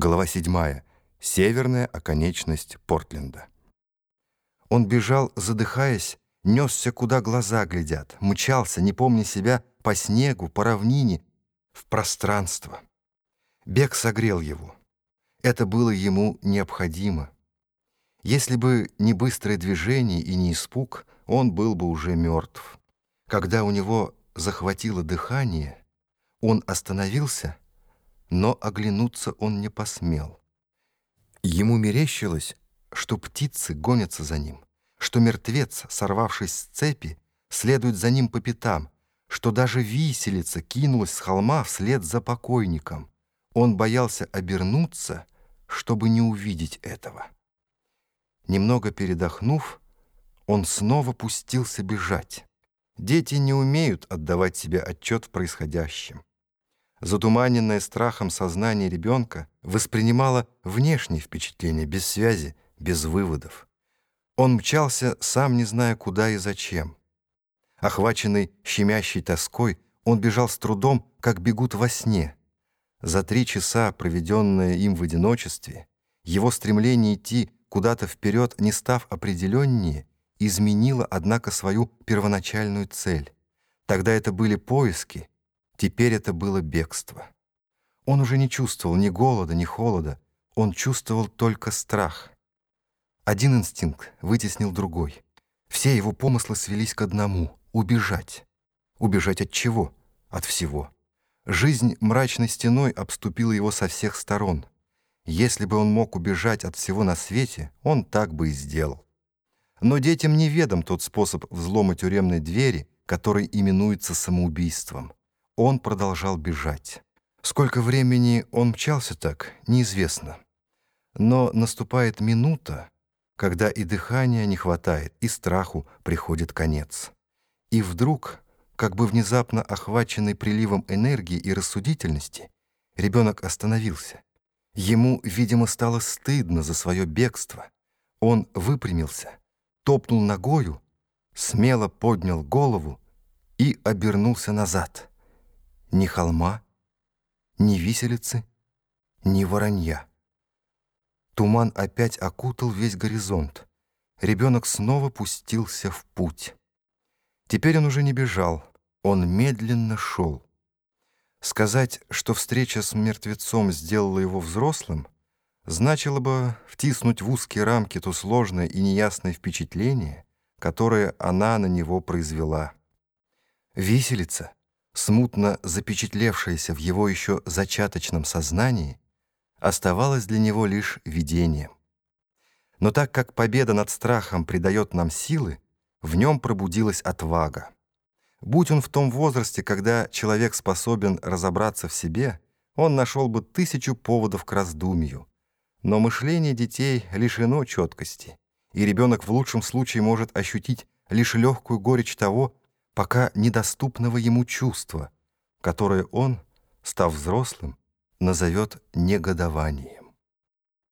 Глава 7. Северная оконечность Портленда. Он бежал, задыхаясь, несся, куда глаза глядят, мчался, не помня себя, по снегу, по равнине, в пространство. Бег согрел его. Это было ему необходимо. Если бы не быстрое движение и не испуг, он был бы уже мертв. Когда у него захватило дыхание, он остановился, но оглянуться он не посмел. Ему мерещилось, что птицы гонятся за ним, что мертвец, сорвавшись с цепи, следует за ним по пятам, что даже виселица кинулась с холма вслед за покойником. Он боялся обернуться, чтобы не увидеть этого. Немного передохнув, он снова пустился бежать. Дети не умеют отдавать себе отчет в происходящем. Затуманенное страхом сознание ребенка воспринимало внешние впечатления без связи, без выводов. Он мчался, сам не зная куда и зачем. Охваченный щемящей тоской, он бежал с трудом, как бегут во сне. За три часа, проведенные им в одиночестве, его стремление идти куда-то вперед, не став определеннее, изменило, однако, свою первоначальную цель. Тогда это были поиски, теперь это было бегство. Он уже не чувствовал ни голода, ни холода, он чувствовал только страх. Один инстинкт вытеснил другой. Все его помыслы свелись к одному — убежать. Убежать от чего? От всего. Жизнь мрачной стеной обступила его со всех сторон. Если бы он мог убежать от всего на свете, он так бы и сделал. Но детям неведом тот способ взлома тюремной двери, который именуется самоубийством. Он продолжал бежать. Сколько времени он мчался так, неизвестно. Но наступает минута, когда и дыхания не хватает, и страху приходит конец. И вдруг, как бы внезапно охваченный приливом энергии и рассудительности, ребенок остановился. Ему, видимо, стало стыдно за свое бегство. Он выпрямился топнул ногою, смело поднял голову и обернулся назад. Ни холма, ни виселицы, ни воронья. Туман опять окутал весь горизонт. Ребенок снова пустился в путь. Теперь он уже не бежал, он медленно шел. Сказать, что встреча с мертвецом сделала его взрослым — значило бы втиснуть в узкие рамки то сложное и неясное впечатление, которое она на него произвела. Виселица, смутно запечатлевшаяся в его еще зачаточном сознании, оставалась для него лишь видением. Но так как победа над страхом придает нам силы, в нем пробудилась отвага. Будь он в том возрасте, когда человек способен разобраться в себе, он нашел бы тысячу поводов к раздумью, но мышление детей лишено четкости, и ребенок в лучшем случае может ощутить лишь легкую горечь того, пока недоступного ему чувства, которое он, став взрослым, назовет негодованием.